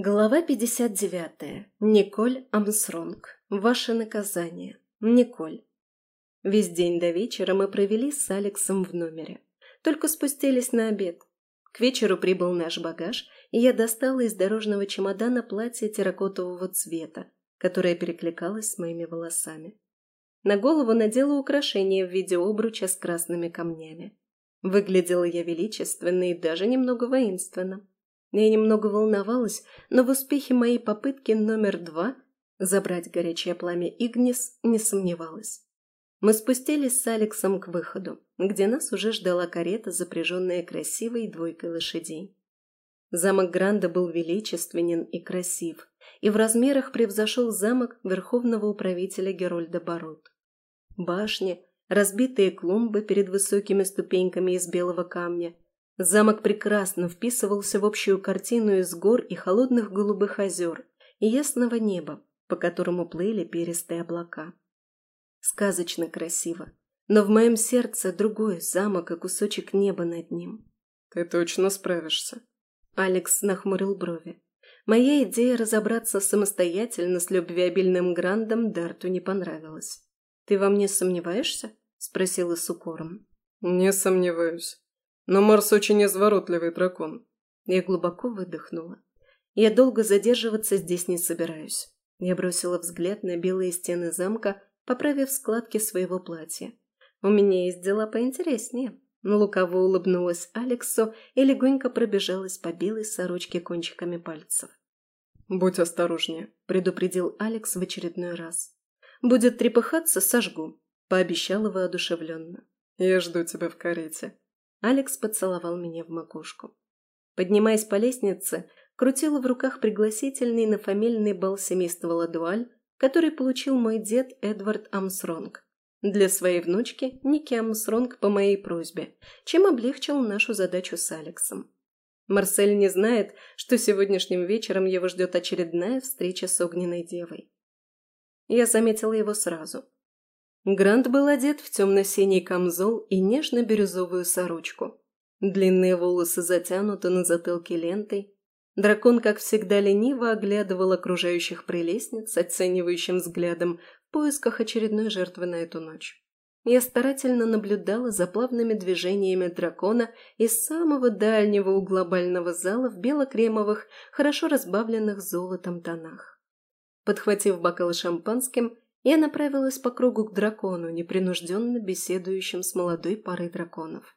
Глава 59. Николь Амсронг. Ваше наказание. Николь. Весь день до вечера мы провели с Алексом в номере. Только спустились на обед. К вечеру прибыл наш багаж, и я достала из дорожного чемодана платье терракотового цвета, которое перекликалось с моими волосами. На голову надела украшение в виде обруча с красными камнями. Выглядела я величественно и даже немного воинственно. Я немного волновалась, но в успехе моей попытки номер два забрать горячее пламя Игнис не сомневалась. Мы спустились с Алексом к выходу, где нас уже ждала карета, запряженная красивой двойкой лошадей. Замок Гранда был величественен и красив, и в размерах превзошел замок верховного управителя Герольда Барут. Башни, разбитые клумбы перед высокими ступеньками из белого камня – Замок прекрасно вписывался в общую картину из гор и холодных голубых озер и ясного неба, по которому плыли перистые облака. Сказочно красиво, но в моем сердце другой замок и кусочек неба над ним. «Ты точно справишься?» Алекс нахмурил брови. Моя идея разобраться самостоятельно с любвеобильным Грандом Дарту не понравилась. «Ты во мне сомневаешься?» – спросила с укором. «Не сомневаюсь. Но Марс очень изворотливый дракон. Я глубоко выдохнула. Я долго задерживаться здесь не собираюсь. Я бросила взгляд на белые стены замка, поправив складки своего платья. У меня есть дела поинтереснее. Лукаво улыбнулась Алексу и легонько пробежалась по белой сорочке кончиками пальцев. «Будь осторожнее», – предупредил Алекс в очередной раз. «Будет трепыхаться, сожгу», – пообещала воодушевленно. «Я жду тебя в карете», Алекс поцеловал меня в макушку. Поднимаясь по лестнице, крутила в руках пригласительный на фамильный бал семейства Ладуаль, который получил мой дед Эдвард Амсронг. Для своей внучки Ники Амсронг по моей просьбе, чем облегчил нашу задачу с Алексом. Марсель не знает, что сегодняшним вечером его ждет очередная встреча с огненной девой. Я заметила его сразу – Грант был одет в темно-синий камзол и нежно-бирюзовую сорочку. Длинные волосы затянуты на затылке лентой. Дракон, как всегда, лениво оглядывал окружающих прелестниц оценивающим взглядом в поисках очередной жертвы на эту ночь. Я старательно наблюдала за плавными движениями дракона из самого дальнего угла бального зала в бело-кремовых, хорошо разбавленных золотом тонах. Подхватив бокал шампанским, я направилась по кругу к дракону, непринужденно беседующим с молодой парой драконов.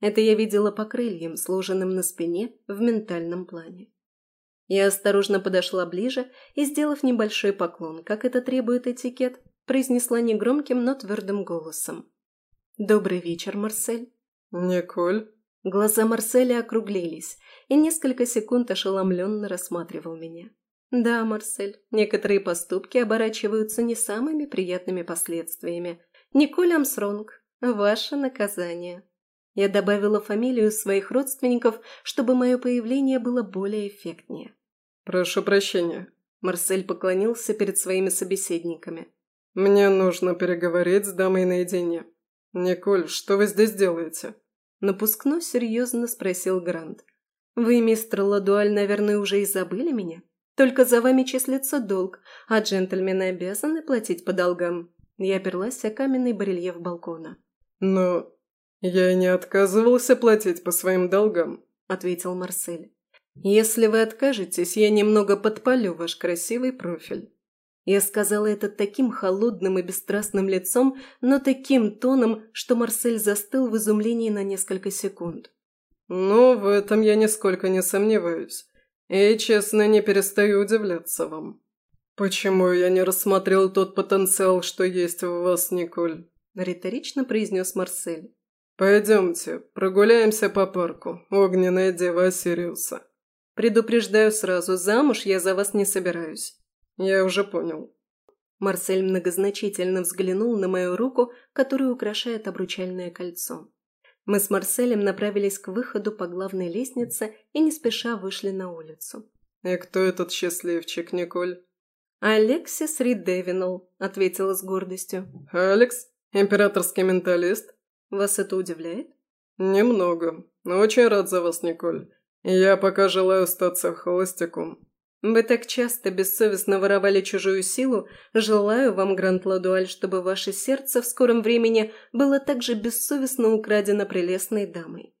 Это я видела по крыльям, сложенным на спине в ментальном плане. Я осторожно подошла ближе и, сделав небольшой поклон, как это требует этикет, произнесла негромким, но твердым голосом. «Добрый вечер, Марсель». «Николь». Глаза Марселя округлились, и несколько секунд ошеломленно рассматривал меня. Да, Марсель, некоторые поступки оборачиваются не самыми приятными последствиями. Николь Амсронг, ваше наказание. Я добавила фамилию своих родственников, чтобы мое появление было более эффектнее. «Прошу прощения», – Марсель поклонился перед своими собеседниками. «Мне нужно переговорить с дамой наедине. Николь, что вы здесь делаете?» Напускно серьезно спросил Грант. «Вы, мистер Ладуаль, наверное, уже и забыли меня?» Только за вами числится долг, а джентльмены обязаны платить по долгам». Я оперлась о каменный барельеф балкона. «Но я и не отказывался платить по своим долгам», – ответил Марсель. «Если вы откажетесь, я немного подпалю ваш красивый профиль». Я сказала это таким холодным и бесстрастным лицом, но таким тоном, что Марсель застыл в изумлении на несколько секунд. «Ну, в этом я нисколько не сомневаюсь. И, честно, не перестаю удивляться вам. Почему я не рассмотрел тот потенциал, что есть в вас, Николь?» – риторично произнес Марсель. «Пойдемте, прогуляемся по парку, огненная дева Сириуса». «Предупреждаю сразу, замуж я за вас не собираюсь». «Я уже понял». Марсель многозначительно взглянул на мою руку, которую украшает обручальное кольцо. Мы с Марселем направились к выходу по главной лестнице и не спеша вышли на улицу. «И кто этот счастливчик, Николь?» «Алексис Ридевинал», — ответила с гордостью. «Алекс? Императорский менталист?» «Вас это удивляет?» «Немного. Но очень рад за вас, Николь. Я пока желаю остаться холостяком». Вы так часто бессовестно воровали чужую силу, желаю вам, Гранд Ладуаль, чтобы ваше сердце в скором времени было также бессовестно украдено прелестной дамой».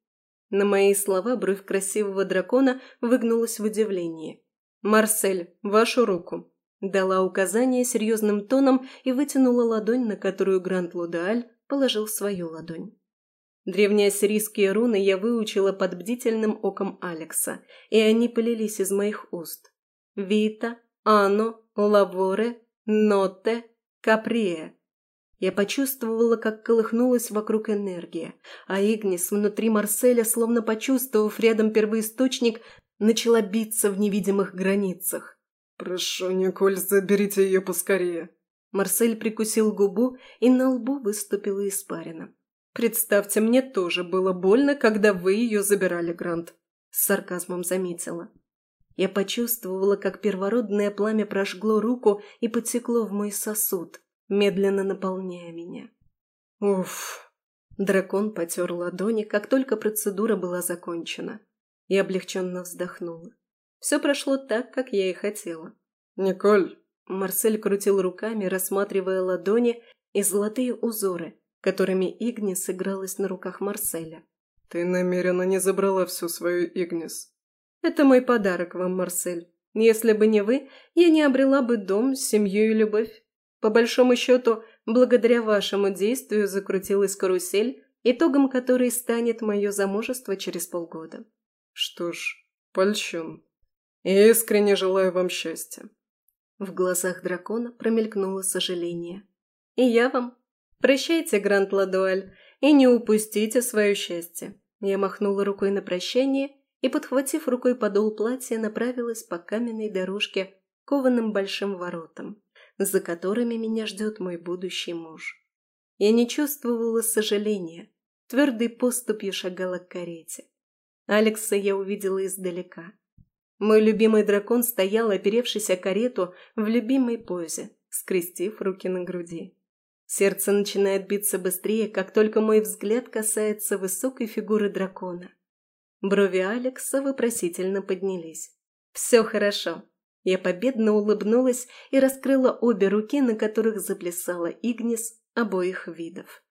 На мои слова бровь красивого дракона выгнулась в удивлении. «Марсель, вашу руку!» Дала указание серьезным тоном и вытянула ладонь, на которую Гранд Лудуаль положил свою ладонь. Древнеассирийские руны я выучила под бдительным оком Алекса, и они полились из моих уст. Вита, Ано, Лаворе, Ноте, Каприе. Я почувствовала, как колыхнулась вокруг энергия, а Игнис внутри Марселя, словно почувствовав рядом первоисточник, начала биться в невидимых границах. «Прошу, Николь, заберите ее поскорее». Марсель прикусил губу, и на лбу выступила испарина. «Представьте, мне тоже было больно, когда вы ее забирали, Грант», – с сарказмом заметила. Я почувствовала, как первородное пламя прожгло руку и потекло в мой сосуд, медленно наполняя меня. Уф! Дракон потер ладони, как только процедура была закончена. И облегченно вздохнула. Все прошло так, как я и хотела. «Николь!» Марсель крутил руками, рассматривая ладони и золотые узоры, которыми Игнис игралась на руках Марселя. «Ты намеренно не забрала всю свою Игнис». «Это мой подарок вам, Марсель. Если бы не вы, я не обрела бы дом, семью и любовь. По большому счету, благодаря вашему действию закрутилась карусель, итогом которой станет мое замужество через полгода». «Что ж, польщен. И искренне желаю вам счастья». В глазах дракона промелькнуло сожаление. «И я вам», «Прощайте, Гранд Ладуаль, и не упустите свое счастье». Я махнула рукой на прощание и, подхватив рукой подол платья, направилась по каменной дорожке кованым большим воротам, за которыми меня ждет мой будущий муж. Я не чувствовала сожаления, твердой поступью шагала к карете. Алекса я увидела издалека. Мой любимый дракон стоял, оперевшись о карету в любимой позе, скрестив руки на груди. Сердце начинает биться быстрее, как только мой взгляд касается высокой фигуры дракона. Брови Алекса вопросительно поднялись. «Все хорошо». Я победно улыбнулась и раскрыла обе руки, на которых заплясала Игнис обоих видов.